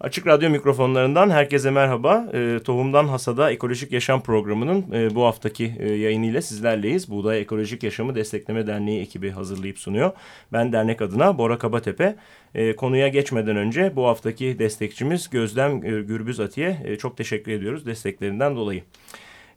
Açık Radyo mikrofonlarından herkese merhaba. E, Tohumdan Hasada Ekolojik Yaşam programının e, bu haftaki e, yayınıyla sizlerleyiz. Buğday Ekolojik Yaşamı Destekleme Derneği ekibi hazırlayıp sunuyor. Ben dernek adına Bora Kabatepe. E, konuya geçmeden önce bu haftaki destekçimiz Gözlem e, Gürbüz Atiye e, çok teşekkür ediyoruz desteklerinden dolayı.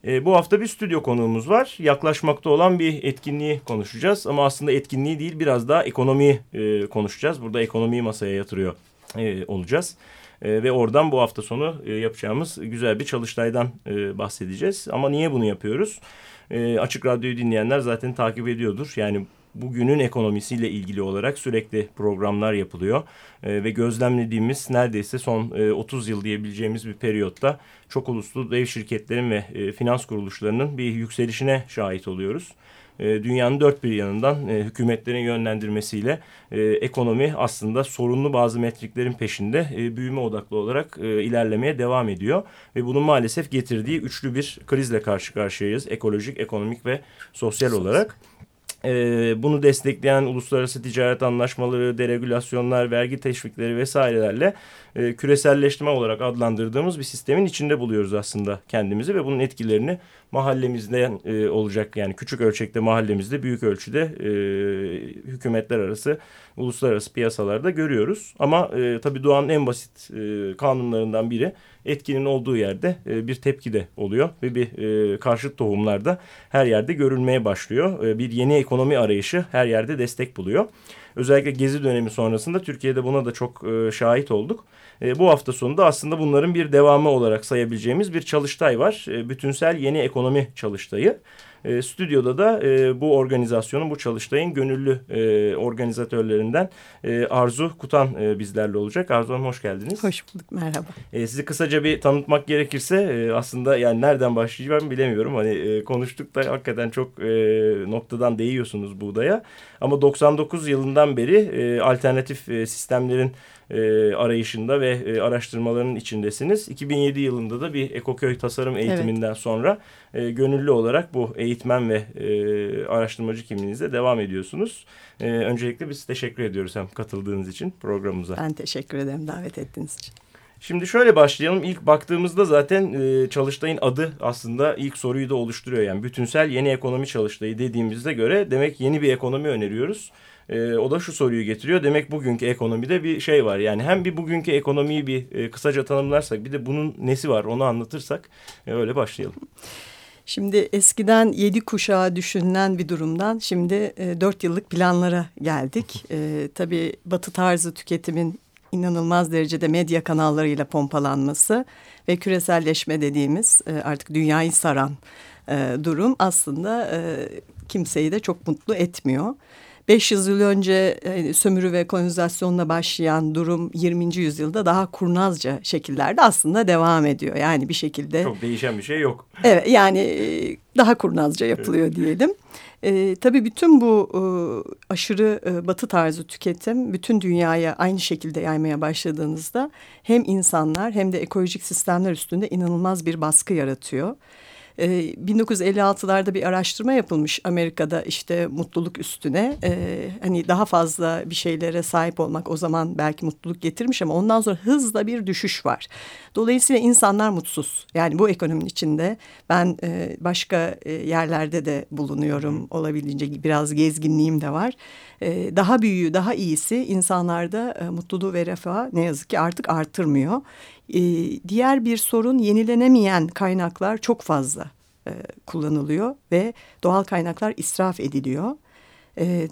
E, bu hafta bir stüdyo konuğumuz var. Yaklaşmakta olan bir etkinliği konuşacağız. Ama aslında etkinliği değil biraz daha ekonomiyi e, konuşacağız. Burada ekonomiyi masaya yatırıyor e, olacağız. E, ve oradan bu hafta sonu e, yapacağımız güzel bir çalıştaydan e, bahsedeceğiz. Ama niye bunu yapıyoruz? E, Açık Radyo'yu dinleyenler zaten takip ediyordur. Yani bugünün ekonomisiyle ilgili olarak sürekli programlar yapılıyor. E, ve gözlemlediğimiz neredeyse son e, 30 yıl diyebileceğimiz bir periyotta çok uluslu dev şirketlerin ve e, finans kuruluşlarının bir yükselişine şahit oluyoruz. E, dünyanın dört bir yanından e, hükümetlerin yönlendirmesiyle e, ekonomi aslında sorunlu bazı metriklerin peşinde büyüme odaklı olarak ilerlemeye devam ediyor. Ve bunun maalesef getirdiği üçlü bir krizle karşı karşıyayız. Ekolojik, ekonomik ve sosyal olarak e, bunu destekleyen uluslararası ticaret anlaşmaları, deregülasyonlar, vergi teşvikleri vesairelerle e, küreselleştirme olarak adlandırdığımız bir sistemin içinde buluyoruz aslında kendimizi ve bunun etkilerini mahallemizde e, olacak yani küçük ölçekte mahallemizde büyük ölçüde e, hükümetler arası uluslararası piyasalarda görüyoruz. Ama e, tabii doğanın en basit e, kanunlarından biri etkinin olduğu yerde e, bir tepki de oluyor ve bir e, karşıt tohumlar da her yerde görülmeye başlıyor. E, bir yeni ekonomi arayışı her yerde destek buluyor. Özellikle gezi dönemi sonrasında Türkiye'de buna da çok e, şahit olduk. E, bu hafta sonunda aslında bunların bir devamı olarak sayabileceğimiz bir çalıştay var. E, bütünsel yeni ekonomi çalıştayı. E, stüdyoda da e, bu organizasyonun, bu çalıştayın gönüllü e, organizatörlerinden e, Arzu Kutan e, bizlerle olacak. Arzu Hanım hoş geldiniz. Hoş bulduk, merhaba. E, sizi kısaca bir tanıtmak gerekirse e, aslında yani nereden başlayacağım bilemiyorum. Hani e, konuştuk da hakikaten çok e, noktadan değiyorsunuz buğdaya. Ama 99 yılından beri e, alternatif e, sistemlerin e, arayışında ve e, araştırmalarının içindesiniz. 2007 yılında da bir Ekoköy tasarım eğitiminden evet. sonra e, gönüllü olarak bu eğitmen ve e, araştırmacı kimliğinizde devam ediyorsunuz. E, öncelikle biz teşekkür ediyoruz hem katıldığınız için programımıza. Ben teşekkür ederim davet ettiğiniz için. Şimdi şöyle başlayalım. İlk baktığımızda zaten e, Çalıştay'ın adı aslında ilk soruyu da oluşturuyor. Yani bütünsel yeni ekonomi çalıştayı dediğimizde göre demek yeni bir ekonomi öneriyoruz. E, o da şu soruyu getiriyor. Demek bugünkü ekonomide bir şey var. Yani hem bir bugünkü ekonomiyi bir e, kısaca tanımlarsak bir de bunun nesi var onu anlatırsak e, öyle başlayalım. Şimdi eskiden yedi kuşağı düşünülen bir durumdan şimdi e, dört yıllık planlara geldik. E, tabii batı tarzı tüketimin inanılmaz derecede medya kanallarıyla pompalanması ve küreselleşme dediğimiz e, artık dünyayı saran e, durum aslında e, kimseyi de çok mutlu etmiyor. 500 yıl önce e, sömürü ve kolonizasyonla başlayan durum 20. yüzyılda daha kurnazca şekillerde aslında devam ediyor. Yani bir şekilde... Çok değişen bir şey yok. Evet yani e, daha kurnazca yapılıyor evet. diyelim. E, tabii bütün bu e, aşırı e, batı tarzı tüketim bütün dünyaya aynı şekilde yaymaya başladığınızda hem insanlar hem de ekolojik sistemler üstünde inanılmaz bir baskı yaratıyor. 1956'larda ee, bir araştırma yapılmış Amerika'da işte mutluluk üstüne. Ee, hani daha fazla bir şeylere sahip olmak o zaman belki mutluluk getirmiş ama ondan sonra hızla bir düşüş var. Dolayısıyla insanlar mutsuz. Yani bu ekonominin içinde ben e, başka e, yerlerde de bulunuyorum. Olabildiğince biraz gezginliğim de var. E, daha büyüğü, daha iyisi insanlarda mutluluğu ve refahı ne yazık ki artık artırmıyor. Diğer bir sorun yenilenemeyen kaynaklar çok fazla kullanılıyor ve doğal kaynaklar israf ediliyor.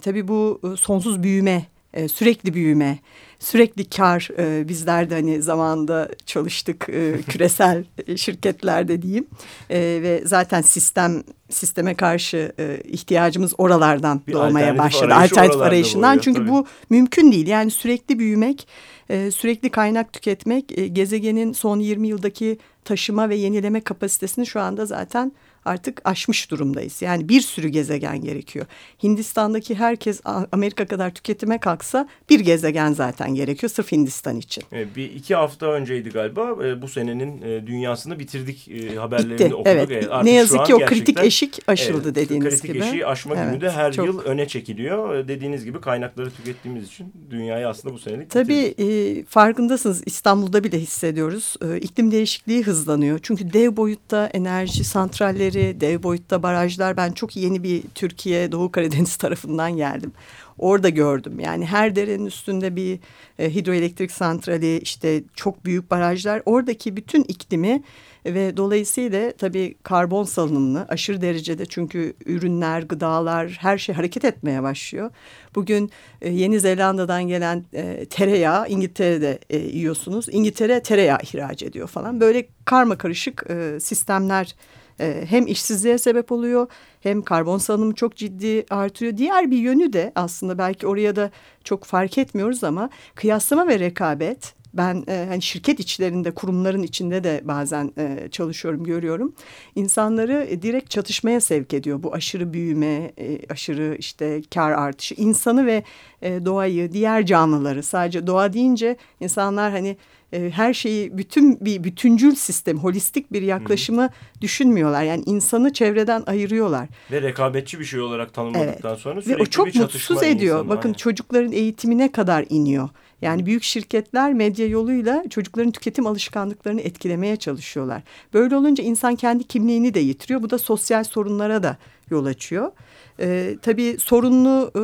Tabii bu sonsuz büyüme e, sürekli büyüme, sürekli kar e, bizler de hani zamanında çalıştık e, küresel şirketlerde diyeyim e, ve zaten sistem sisteme karşı e, ihtiyacımız oralardan Bir doğmaya başladı. Alternatif arayışından oluyor, çünkü tabii. bu mümkün değil yani sürekli büyümek, e, sürekli kaynak tüketmek e, gezegenin son 20 yıldaki taşıma ve yenileme kapasitesini şu anda zaten artık aşmış durumdayız. Yani bir sürü gezegen gerekiyor. Hindistan'daki herkes Amerika kadar tüketime kalksa bir gezegen zaten gerekiyor sırf Hindistan için. Bir iki hafta önceydi galiba e, bu senenin e, dünyasını bitirdik e, haberlerini Bitti, okuduk. Evet. evet ne yazık ki o kritik eşik aşıldı evet, dediğiniz kritik gibi. Kritik eşiği aşma evet, günü de her çok... yıl öne çekiliyor. Dediğiniz gibi kaynakları tükettiğimiz için dünyayı aslında bu senelik Tabii e, farkındasınız İstanbul'da bile hissediyoruz. E, iklim değişikliği hızlanıyor. Çünkü dev boyutta enerji santralleri, dev boyutta barajlar. Ben çok yeni bir Türkiye Doğu Karadeniz tarafından geldim. Orada gördüm yani her derenin üstünde bir e, hidroelektrik santrali işte çok büyük barajlar oradaki bütün iklimi ve dolayısıyla tabii karbon salınımını aşırı derecede çünkü ürünler, gıdalar her şey hareket etmeye başlıyor. Bugün e, Yeni Zelanda'dan gelen e, tereyağı İngiltere'de e, yiyorsunuz. İngiltere tereyağı ihraç ediyor falan. Böyle karma karışık e, sistemler e, hem işsizliğe sebep oluyor hem karbon salınımı çok ciddi artıyor. Diğer bir yönü de aslında belki oraya da çok fark etmiyoruz ama kıyaslama ve rekabet ben e, hani şirket içlerinde kurumların içinde de bazen e, çalışıyorum görüyorum insanları e, direkt çatışmaya sevk ediyor bu aşırı büyüme e, aşırı işte kar artışı insanı ve e, doğayı diğer canlıları sadece doğa deyince insanlar hani e, her şeyi bütün bir bütüncül sistem, holistik bir yaklaşımı Hı. düşünmüyorlar. Yani insanı çevreden ayırıyorlar. Ve rekabetçi bir şey olarak tanımladıktan evet. sonra sürekli Ve o çok bir mutsuz ediyor. Insanı. Bakın Aynen. çocukların eğitimine kadar iniyor. Yani büyük şirketler medya yoluyla çocukların tüketim alışkanlıklarını etkilemeye çalışıyorlar. Böyle olunca insan kendi kimliğini de yitiriyor. Bu da sosyal sorunlara da yol açıyor. Ee, tabii sorunlu e,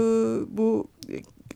bu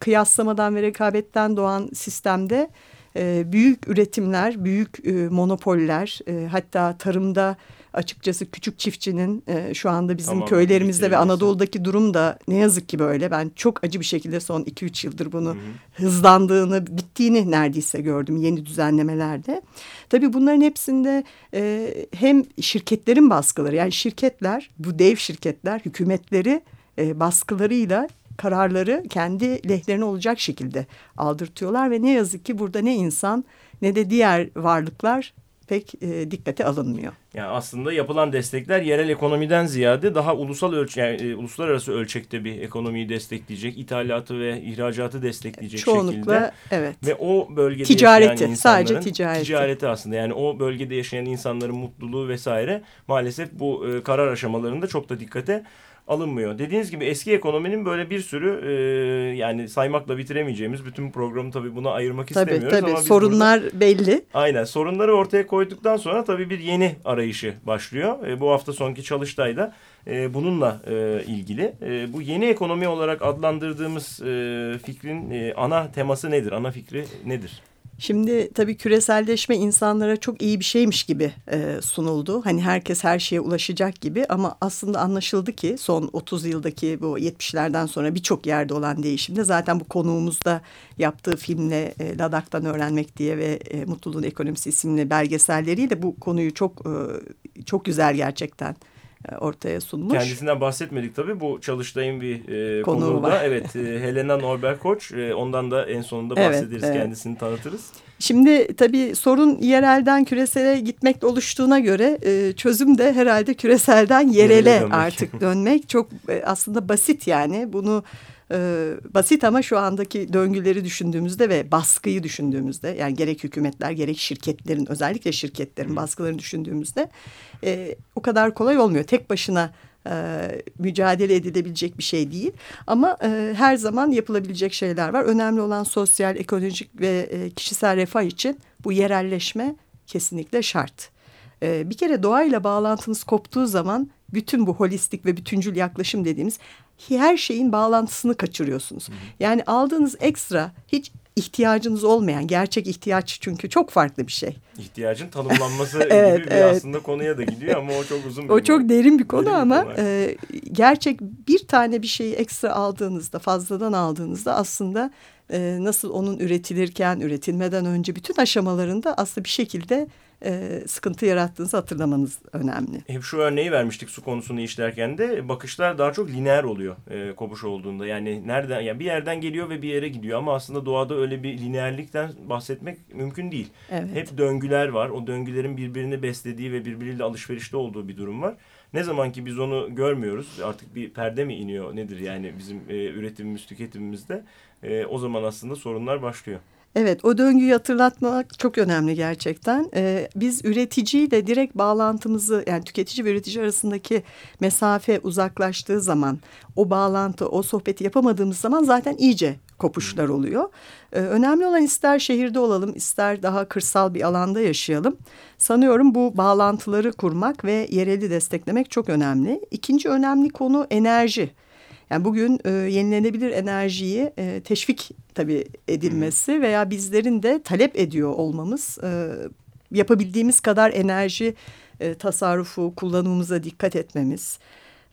kıyaslamadan ve rekabetten doğan sistemde e, büyük üretimler, büyük e, monopoller e, hatta tarımda açıkçası küçük çiftçinin e, şu anda bizim tamam, köylerimizde ve Anadolu'daki durum da ne yazık ki böyle. Ben çok acı bir şekilde son 2-3 yıldır bunu Hı -hı. hızlandığını, bittiğini neredeyse gördüm yeni düzenlemelerde. Tabii bunların hepsinde e, hem şirketlerin baskıları yani şirketler bu dev şirketler hükümetleri e, baskılarıyla kararları kendi lehlerine olacak şekilde aldırtıyorlar ve ne yazık ki burada ne insan ne de diğer varlıklar pek e, dikkate alınmıyor. Yani aslında yapılan destekler yerel ekonomiden ziyade daha ulusal ölçü yani e, uluslararası ölçekte bir ekonomiyi destekleyecek, ithalatı ve ihracatı destekleyecek Çoğunlukla, şekilde. evet. Ve o bölgede ticareti, yaşayan insanların sadece ticareti. ticareti aslında yani o bölgede yaşayan insanların mutluluğu vesaire maalesef bu e, karar aşamalarında çok da dikkate alınmıyor. Dediğiniz gibi eski ekonominin böyle bir sürü e, yani saymakla bitiremeyeceğimiz bütün programı tabii buna ayırmak tabii, istemiyoruz. Tabii tabii sorunlar burada, belli. Aynen sorunları ortaya koyduktan sonra tabii bir yeni arayışı başlıyor. E, bu hafta sonki çalıştayda e, bununla e, ilgili. E, bu yeni ekonomi olarak adlandırdığımız e, fikrin e, ana teması nedir? Ana fikri nedir? Şimdi tabii küreselleşme insanlara çok iyi bir şeymiş gibi e, sunuldu. Hani herkes her şeye ulaşacak gibi ama aslında anlaşıldı ki son 30 yıldaki bu 70'lerden sonra birçok yerde olan değişimde zaten bu konuğumuzda yaptığı filmle e, Ladak'tan öğrenmek diye ve e, Mutluluğun Ekonomisi isimli belgeselleriyle bu konuyu çok e, çok güzel gerçekten ortaya sunmuş. Kendisinden bahsetmedik tabii. Bu çalıştayın bir e, konuğu, konuğu var. Evet, e, Helena Norberg Koç. E, ondan da en sonunda bahsederiz, evet, evet. kendisini tanıtırız. Şimdi tabii sorun yerelden küresele gitmekle oluştuğuna göre e, çözüm de herhalde küreselden yerele Yerele artık dönmek. Çok e, aslında basit yani. Bunu e, basit ama şu andaki döngüleri düşündüğümüzde ve baskıyı düşündüğümüzde yani gerek hükümetler gerek şirketlerin özellikle şirketlerin baskılarını düşündüğümüzde e, o kadar kolay olmuyor. Tek başına e, mücadele edilebilecek bir şey değil. Ama e, her zaman yapılabilecek şeyler var. Önemli olan sosyal, ekolojik ve e, kişisel refah için bu yerelleşme kesinlikle şart. E, bir kere doğayla bağlantınız koptuğu zaman bütün bu holistik ve bütüncül yaklaşım dediğimiz her şeyin bağlantısını kaçırıyorsunuz. Hı hı. Yani aldığınız ekstra hiç ihtiyacınız olmayan gerçek ihtiyaç çünkü çok farklı bir şey. İhtiyacın tanımlanması evet, gibi bir evet. aslında konuya da gidiyor ama o çok uzun bir O çok derin bir konu derin ama bir konu. e, gerçek bir tane bir şeyi ekstra aldığınızda fazladan aldığınızda aslında e, nasıl onun üretilirken üretilmeden önce bütün aşamalarında aslında bir şekilde e, sıkıntı yarattığınızı hatırlamanız önemli. Hep şu örneği vermiştik su konusunu işlerken de bakışlar daha çok lineer oluyor e, kopuş olduğunda. Yani nereden yani bir yerden geliyor ve bir yere gidiyor ama aslında doğada öyle bir lineerlikten bahsetmek mümkün değil. Evet. Hep döngüler var. O döngülerin birbirini beslediği ve birbiriyle alışverişte olduğu bir durum var. Ne zaman ki biz onu görmüyoruz artık bir perde mi iniyor nedir yani bizim e, üretimimiz tüketimimizde e, o zaman aslında sorunlar başlıyor. Evet o döngüyü hatırlatmak çok önemli gerçekten. Ee, biz üreticiyle direkt bağlantımızı yani tüketici ve üretici arasındaki mesafe uzaklaştığı zaman o bağlantı o sohbeti yapamadığımız zaman zaten iyice kopuşlar oluyor. Ee, önemli olan ister şehirde olalım ister daha kırsal bir alanda yaşayalım. Sanıyorum bu bağlantıları kurmak ve yereli desteklemek çok önemli. İkinci önemli konu enerji. Yani bugün e, yenilenebilir enerjiyi e, teşvik tabii edilmesi veya bizlerin de talep ediyor olmamız e, yapabildiğimiz kadar enerji e, tasarrufu kullanımımıza dikkat etmemiz.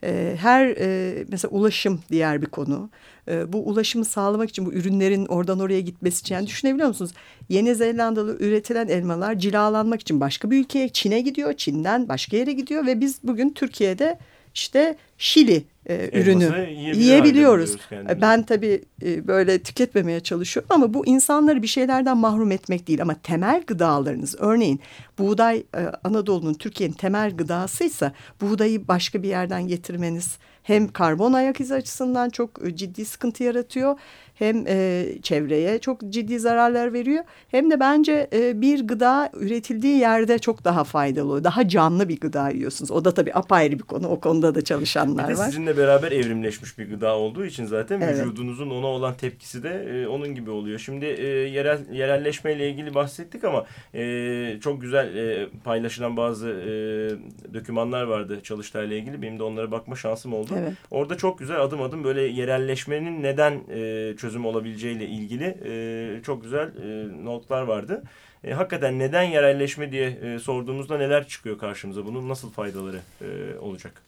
E, her e, mesela ulaşım diğer bir konu. E, bu ulaşımı sağlamak için bu ürünlerin oradan oraya gitmesi için yani düşünebiliyor musunuz? Yeni Zelandalı üretilen elmalar cilalanmak için başka bir ülkeye Çin'e gidiyor. Çin'den başka yere gidiyor ve biz bugün Türkiye'de işte Şili e, ürünü yiyebiliyoruz. Ben tabii e, böyle tüketmemeye çalışıyorum ama bu insanları bir şeylerden mahrum etmek değil ama temel gıdalarınız örneğin buğday e, Anadolu'nun Türkiye'nin temel gıdasıysa buğdayı başka bir yerden getirmeniz hem karbon ayak izi açısından çok e, ciddi sıkıntı yaratıyor hem e, çevreye çok ciddi zararlar veriyor hem de bence e, bir gıda üretildiği yerde çok daha faydalı oluyor. Daha canlı bir gıda yiyorsunuz. O da tabii apayrı bir konu. O konuda da çalışanlar var. Sizinle beraber evrimleşmiş bir gıda olduğu için zaten evet. vücudunuzun ona olan tepkisi de e, onun gibi oluyor. Şimdi e, yerel yerelleşmeyle ilgili bahsettik ama e, çok güzel e, paylaşılan bazı e, dokümanlar vardı Çalıştay'la ilgili. Benim de onlara bakma şansım oldu. Evet. Orada çok güzel adım adım böyle yerelleşmenin neden e, çözüm olabileceğiyle ilgili e, çok güzel e, notlar vardı. E, hakikaten neden yerelleşme diye e, sorduğumuzda neler çıkıyor karşımıza? Bunun nasıl faydaları e, olacak?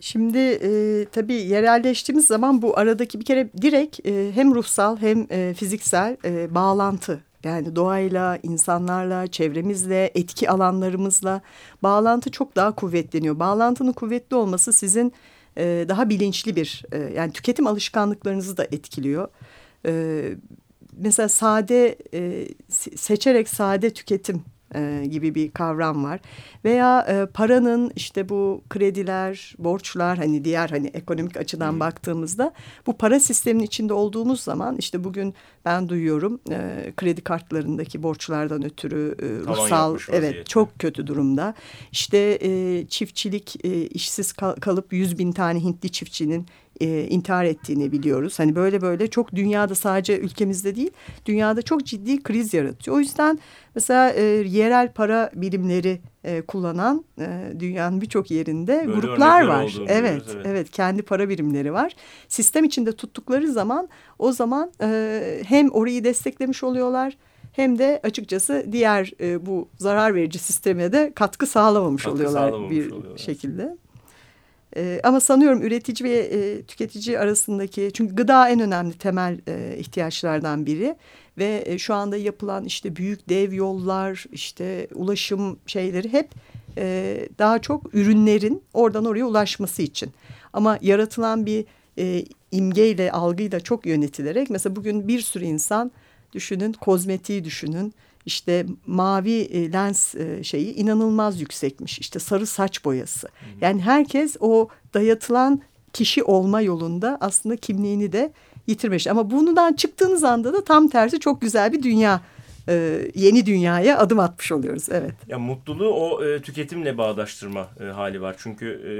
Şimdi e, tabii yerelleştiğimiz zaman bu aradaki bir kere direkt e, hem ruhsal hem e, fiziksel e, bağlantı yani doğayla, insanlarla, çevremizle, etki alanlarımızla bağlantı çok daha kuvvetleniyor. Bağlantının kuvvetli olması sizin e, daha bilinçli bir e, yani tüketim alışkanlıklarınızı da etkiliyor. E, mesela sade seçerek sade tüketim e, gibi bir kavram var. Veya e, paranın işte bu krediler, borçlar hani diğer hani ekonomik açıdan hmm. baktığımızda bu para sistemin içinde olduğumuz zaman işte bugün ben duyuyorum e, kredi kartlarındaki borçlardan ötürü e, ruhsal evet çok kötü durumda. İşte e, çiftçilik e, işsiz kal kalıp yüz bin tane Hintli çiftçinin e, intihar ettiğini biliyoruz. Hani böyle böyle çok dünyada sadece ülkemizde değil dünyada çok ciddi kriz yaratıyor. O yüzden mesela e, yerel para birimleri e, kullanan e, dünyanın birçok yerinde böyle gruplar var. Evet, evet, evet kendi para birimleri var. Sistem içinde tuttukları zaman o zaman e, hem orayı desteklemiş oluyorlar hem de açıkçası diğer e, bu zarar verici sisteme de katkı sağlamamış katkı oluyorlar sağlamamış bir oluyorlar. şekilde. E, ama sanıyorum üretici ve e, tüketici arasındaki çünkü gıda en önemli temel e, ihtiyaçlardan biri. Ve e, şu anda yapılan işte büyük dev yollar işte ulaşım şeyleri hep e, daha çok ürünlerin oradan oraya ulaşması için. Ama yaratılan bir e, imgeyle algıyla çok yönetilerek mesela bugün bir sürü insan düşünün kozmetiği düşünün işte mavi e, lens e, şeyi inanılmaz yüksekmiş. İşte sarı saç boyası. Yani herkes o dayatılan kişi olma yolunda aslında kimliğini de yitirmiş. Ama bundan çıktığınız anda da tam tersi çok güzel bir dünya e, yeni dünyaya adım atmış oluyoruz. Evet. Ya mutluluğu o e, tüketimle bağdaştırma e, hali var. Çünkü e,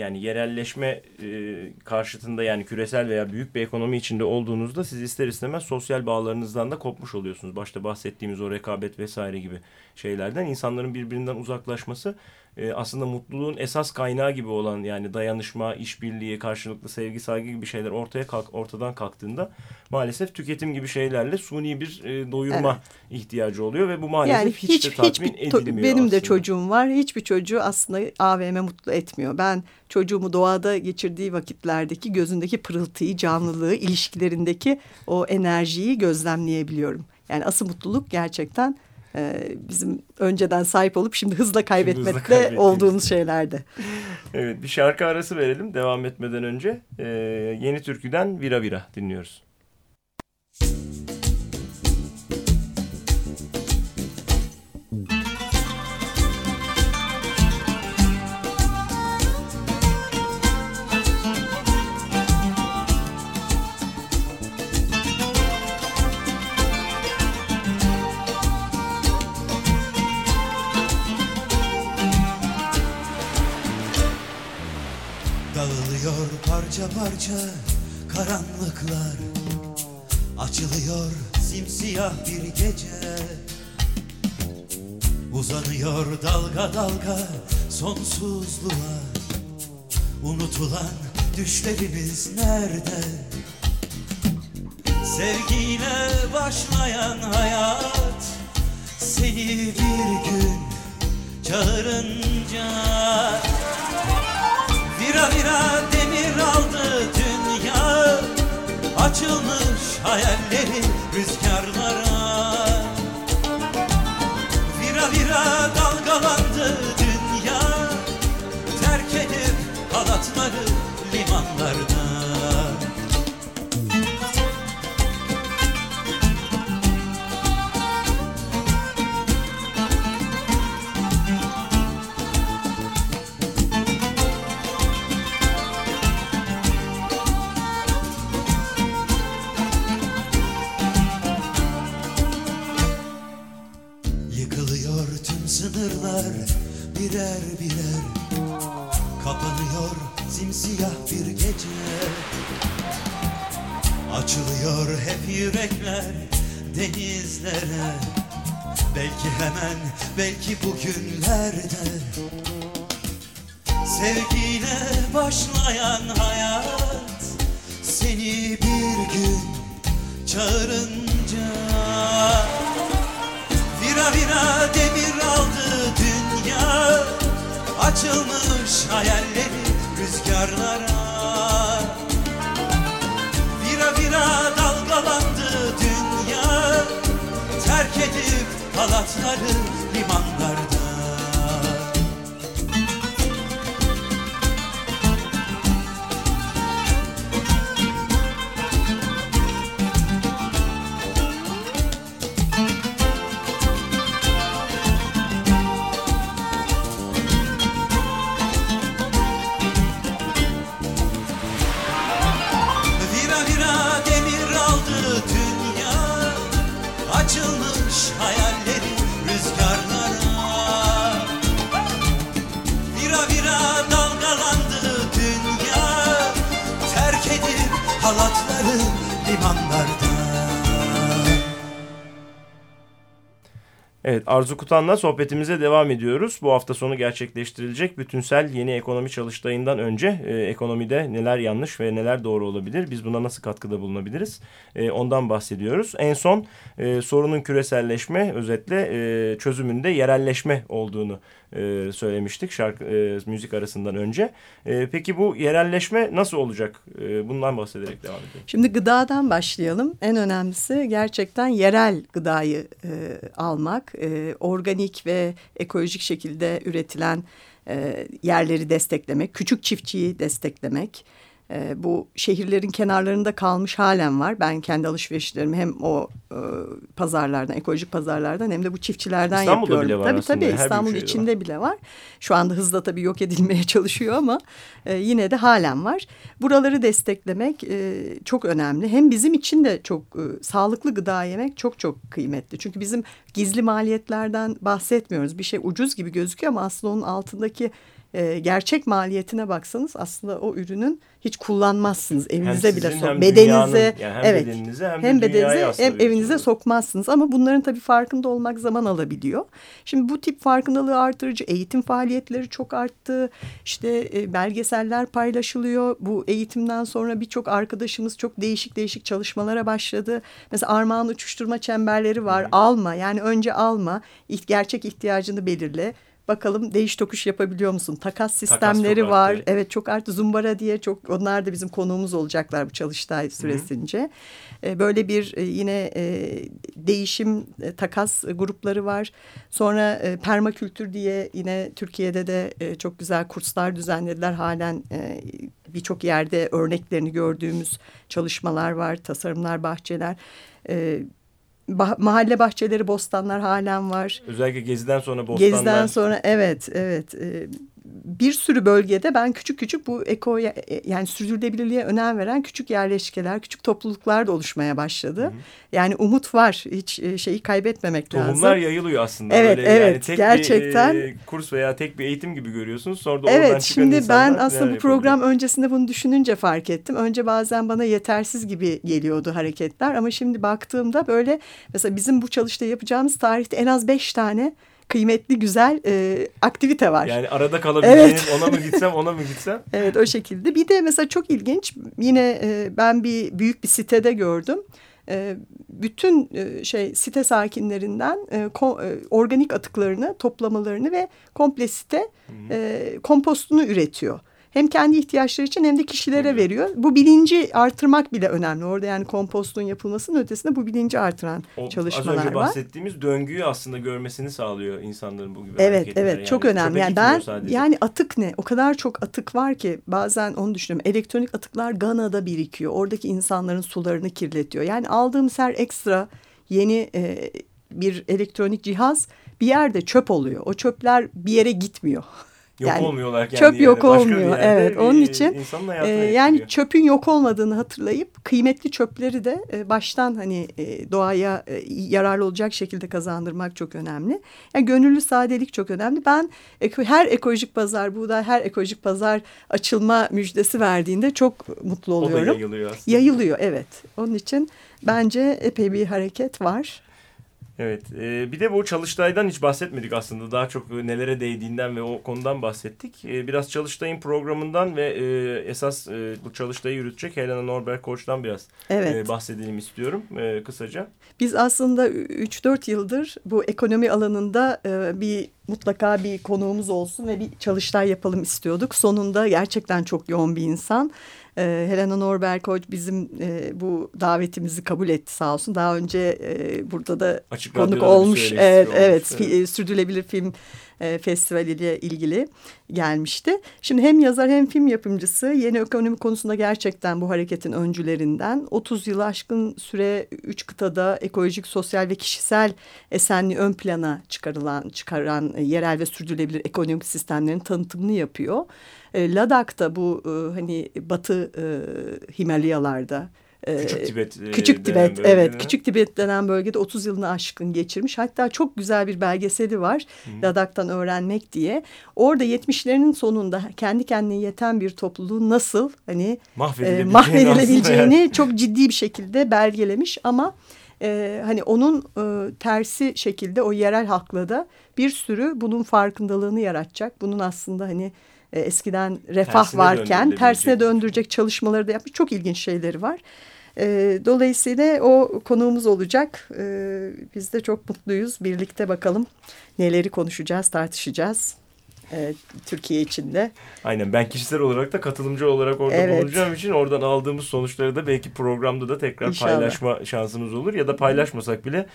yani yerelleşme e, karşıtında yani küresel veya büyük bir ekonomi içinde olduğunuzda siz ister istemez sosyal bağlarınızdan da kopmuş oluyorsunuz. Başta bahsettiğimiz o rekabet vesaire gibi şeylerden insanların birbirinden uzaklaşması e, aslında mutluluğun esas kaynağı gibi olan yani dayanışma, işbirliği, karşılıklı sevgi, saygı gibi şeyler ortaya kalk, ortadan kalktığında maalesef tüketim gibi şeylerle suni bir e, doyurma evet. ihtiyacı oluyor ve bu maalesef yani hiç, hiç de tatmin hiç edilmiyor Benim aslında. de çocuğum var. Hiçbir çocuğu aslında AVM mutlu etmiyor. Ben çocuğumu doğada geçirdiği vakitlerdeki gözündeki pırıltıyı, canlılığı, ilişkilerindeki o enerjiyi gözlemleyebiliyorum. Yani asıl mutluluk gerçekten e, bizim önceden sahip olup şimdi hızla kaybetmekte olduğumuz şeylerde. Evet bir şarkı arası verelim devam etmeden önce. Ee, yeni türküden Vira Vira dinliyoruz. Parça parça karanlıklar. Açılıyor simsiyah bir gece. Uzanıyor dalga dalga sonsuzluğa. Unutulan düşlerimiz nerede? Sevgiyle başlayan hayat Seni bir gün çağırınca Vira vira demir aldı dünya. Açılmış hayalleri rüzgarlara. Vira vira dalgalandı Sevgiyle başlayan hayat Seni bir gün çağırınca. Vira vira demir aldı dünya Açılmış hayalleri rüzgarlara. Vira vira dalgalandı dünya Terk edip halatları limanlarda Evet Arzu Kutan'la sohbetimize devam ediyoruz. Bu hafta sonu gerçekleştirilecek bütünsel yeni ekonomi çalıştayından önce e, ekonomide neler yanlış ve neler doğru olabilir? Biz buna nasıl katkıda bulunabiliriz? E, ondan bahsediyoruz. En son e, sorunun küreselleşme özetle e, çözümünde yerelleşme olduğunu e, söylemiştik şarkı e, müzik arasından önce. E, peki bu yerelleşme nasıl olacak? E, bundan bahsederek devam edelim. Şimdi gıdadan başlayalım. En önemlisi gerçekten yerel gıdayı e, almak, e, organik ve ekolojik şekilde üretilen e, yerleri desteklemek, küçük çiftçiyi desteklemek e, bu şehirlerin kenarlarında kalmış halen var. Ben kendi alışverişlerimi hem o e, pazarlardan, ekolojik pazarlardan hem de bu çiftçilerden İstanbul'da yapıyorum. bile var tabii aslında. tabii İstanbul içinde bile var. Şu anda hızla tabii yok edilmeye çalışıyor ama e, yine de halen var. Buraları desteklemek e, çok önemli. Hem bizim için de çok e, sağlıklı gıda yemek çok çok kıymetli. Çünkü bizim gizli maliyetlerden bahsetmiyoruz. Bir şey ucuz gibi gözüküyor ama aslında onun altındaki e, gerçek maliyetine baksanız aslında o ürünün hiç kullanmazsınız evinize hem bile sok bedenize yani hem evet bedeninize hem, hem bedenize hem evinize sokmazsınız ama bunların tabii farkında olmak zaman alabiliyor. Şimdi bu tip farkındalığı artırıcı eğitim faaliyetleri çok arttı. İşte e, belgeseller paylaşılıyor. Bu eğitimden sonra birçok arkadaşımız çok değişik değişik çalışmalara başladı. Mesela armağan uçuşturma çemberleri var. Alma yani önce alma. Gerçek ihtiyacını belirle bakalım değiş tokuş yapabiliyor musun? Takas sistemleri Takas var. Arttı. Evet çok arttı. Zumbara diye çok onlar da bizim konuğumuz olacaklar bu çalıştay süresince. Hı -hı. Böyle bir yine değişim takas grupları var. Sonra permakültür diye yine Türkiye'de de çok güzel kurslar düzenlediler. Halen birçok yerde örneklerini gördüğümüz çalışmalar var. Tasarımlar, bahçeler bah mahalle bahçeleri, bostanlar halen var. Özellikle Gezi'den sonra bostanlar. Gezi'den sonra evet, evet. Ee, bir sürü bölgede ben küçük küçük bu eko e, yani sürdürülebilirliğe önem veren küçük yerleşkeler, küçük topluluklar da oluşmaya başladı. Hı hı. Yani umut var. Hiç e, şeyi kaybetmemek Tohumlar lazım. Tohumlar yayılıyor aslında. Evet, Böyle evet. Yani tek gerçekten. Bir, e, kurs veya tek bir eğitim gibi görüyorsunuz. Sonra da evet, oradan çıkan şimdi ben aslında bu program yapabilir? öncesinde bunu düşününce fark ettim. Önce bazen bana yetersiz gibi geliyordu hareketler ama şimdi baktığımda böyle mesela bizim bu çalışta yapacağımız tarihte en az beş tane kıymetli güzel e, aktivite var. Yani arada kalabileceğim evet. ona mı gitsem ona mı gitsem? evet o şekilde. Bir de mesela çok ilginç yine e, ben bir büyük bir sitede gördüm. E, bütün e, şey site sakinlerinden e, ko, e, organik atıklarını toplamalarını ve komple site e, kompostunu üretiyor hem kendi ihtiyaçları için hem de kişilere evet. veriyor. Bu bilinci artırmak bile önemli. Orada yani kompostun yapılmasının ötesinde bu bilinci artıran o, çalışmalar var. Az önce bahsettiğimiz var. döngüyü aslında görmesini sağlıyor insanların bu gibi Evet evet yani. çok önemli. Yani ben sadece. yani atık ne? O kadar çok atık var ki bazen onu düşünüyorum. Elektronik atıklar Gana'da birikiyor. Oradaki insanların sularını kirletiyor. Yani aldığımız her ekstra yeni e, bir elektronik cihaz bir yerde çöp oluyor. O çöpler bir yere gitmiyor. Yok yani, olmuyorlar kendi Çöp yok olmuyor. Evet. Onun için e, yani çöpün yok olmadığını hatırlayıp kıymetli çöpleri de e, baştan hani e, doğaya e, yararlı olacak şekilde kazandırmak çok önemli. Yani gönüllü sadelik çok önemli. Ben eko, her ekolojik pazar buğday her ekolojik pazar açılma müjdesi verdiğinde çok mutlu oluyorum. O da yayılıyor aslında. Yayılıyor evet. Onun için bence epey bir hareket var. Evet. E, bir de bu Çalıştay'dan hiç bahsetmedik aslında. Daha çok nelere değdiğinden ve o konudan bahsettik. E, biraz Çalıştay'ın programından ve e, esas e, bu Çalıştay'ı yürütecek Helena Norberg Koç'tan biraz evet. e, bahsedelim istiyorum e, kısaca. Biz aslında 3-4 yıldır bu ekonomi alanında e, bir mutlaka bir konuğumuz olsun ve bir çalıştay yapalım istiyorduk. Sonunda gerçekten çok yoğun bir insan. E, Helena Norberg Hoca bizim e, bu davetimizi kabul etti sağ olsun. Daha önce e, burada da Açık konuk olmuş. Evet, olmuş. evet, evet. sürdürülebilir film e, festivaliyle ilgili gelmişti. Şimdi hem yazar hem film yapımcısı yeni ekonomi konusunda gerçekten bu hareketin öncülerinden 30 yılı aşkın süre üç kıtada ekolojik, sosyal ve kişisel esenliği ön plana çıkarılan çıkaran e, yerel ve sürdürülebilir ekonomik sistemlerin tanıtımını yapıyor. E, Ladak'ta bu e, hani Batı e, Himalayalarda Küçük Tibet. Küçük Tibet evet. Küçük Tibet denen bölgede 30 yılını aşkın geçirmiş. Hatta çok güzel bir belgeseli var. Hı. Ladak'tan öğrenmek diye. Orada 70'lerinin sonunda kendi kendine yeten bir topluluğu nasıl hani mahvedilebileceğini, e, mahvedilebileceğini çok ciddi bir şekilde belgelemiş ama e, hani onun e, tersi şekilde o yerel halkla da bir sürü bunun farkındalığını yaratacak. Bunun aslında hani e, eskiden refah tersine varken tersine döndürecek çalışmaları da yapmış. Çok ilginç şeyleri var. E, dolayısıyla o konuğumuz olacak. E, biz de çok mutluyuz. Birlikte bakalım neleri konuşacağız, tartışacağız e, Türkiye içinde. Aynen ben kişisel olarak da katılımcı olarak orada evet. bulunacağım için oradan aldığımız sonuçları da belki programda da tekrar İnşallah. paylaşma şansımız olur. Ya da paylaşmasak bile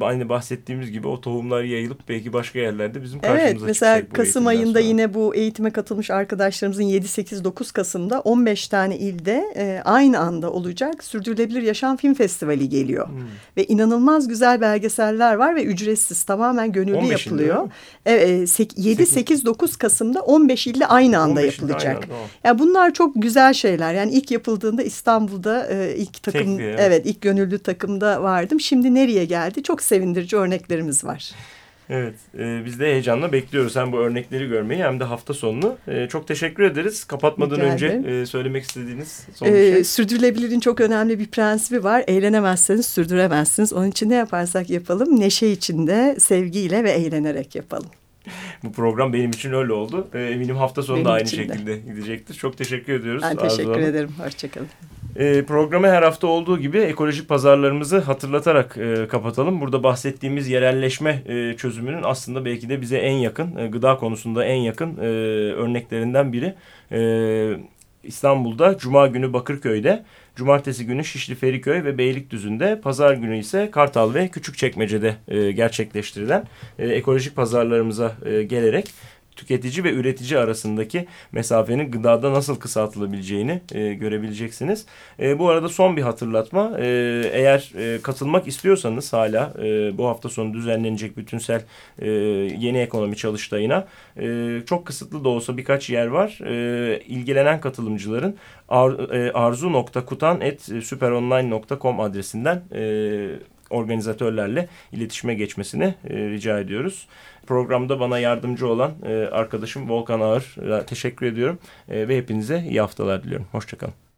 aynı bahsettiğimiz gibi o tohumlar yayılıp belki başka yerlerde bizim karşımıza evet, mesela çıkacak. Mesela Kasım ayında sonra. yine bu eğitime katılmış arkadaşlarımızın 7-8-9 Kasım'da 15 tane ilde e, aynı anda olacak Sürdürülebilir Yaşam Film Festivali geliyor. Hmm. Ve inanılmaz güzel belgeseller var ve ücretsiz tamamen gönüllü yapılıyor. Evet, 7-8-9 9 Kasım'da 15 ilde aynı anda yapılacak. Aynı anda, yani bunlar çok güzel şeyler. Yani ilk yapıldığında İstanbul'da e, ilk takım bir, evet. evet ilk gönüllü takımda vardım. Şimdi nereye geldi? Çok sevindirici örneklerimiz var. Evet, e, biz de heyecanla bekliyoruz hem bu örnekleri görmeyi hem de hafta sonunu. E, çok teşekkür ederiz. Kapatmadan Rica önce e, söylemek istediğiniz son bir şey. Sürdürülebilirliğin çok önemli bir prensibi var. Eğlenemezseniz sürdüremezsiniz. Onun için ne yaparsak yapalım neşe içinde, sevgiyle ve eğlenerek yapalım. Bu program benim için öyle oldu. Eminim hafta sonu da aynı şekilde gidecektir. Çok teşekkür ediyoruz. Ben teşekkür Arzu ederim. Hoşçakalın. E, programı her hafta olduğu gibi ekolojik pazarlarımızı hatırlatarak e, kapatalım. Burada bahsettiğimiz yerelleşme e, çözümünün aslında belki de bize en yakın, e, gıda konusunda en yakın e, örneklerinden biri. E, İstanbul'da Cuma günü Bakırköy'de, Cumartesi günü Şişli Feriköy ve Beylikdüzü'nde, Pazar günü ise Kartal ve Küçükçekmece'de e, gerçekleştirilen e, ekolojik pazarlarımıza e, gelerek tüketici ve üretici arasındaki mesafenin gıdada nasıl kısaltılabileceğini e, görebileceksiniz. E, bu arada son bir hatırlatma. E, eğer e, katılmak istiyorsanız hala e, bu hafta sonu düzenlenecek bütünsel e, yeni ekonomi çalıştayına e, çok kısıtlı da olsa birkaç yer var. E, ilgilenen katılımcıların ar, e, arzu.kutan.süperonline.com adresinden e, organizatörlerle iletişime geçmesini e, rica ediyoruz. Programda bana yardımcı olan e, arkadaşım Volkan Ağır teşekkür ediyorum e, ve hepinize iyi haftalar diliyorum. Hoşçakalın.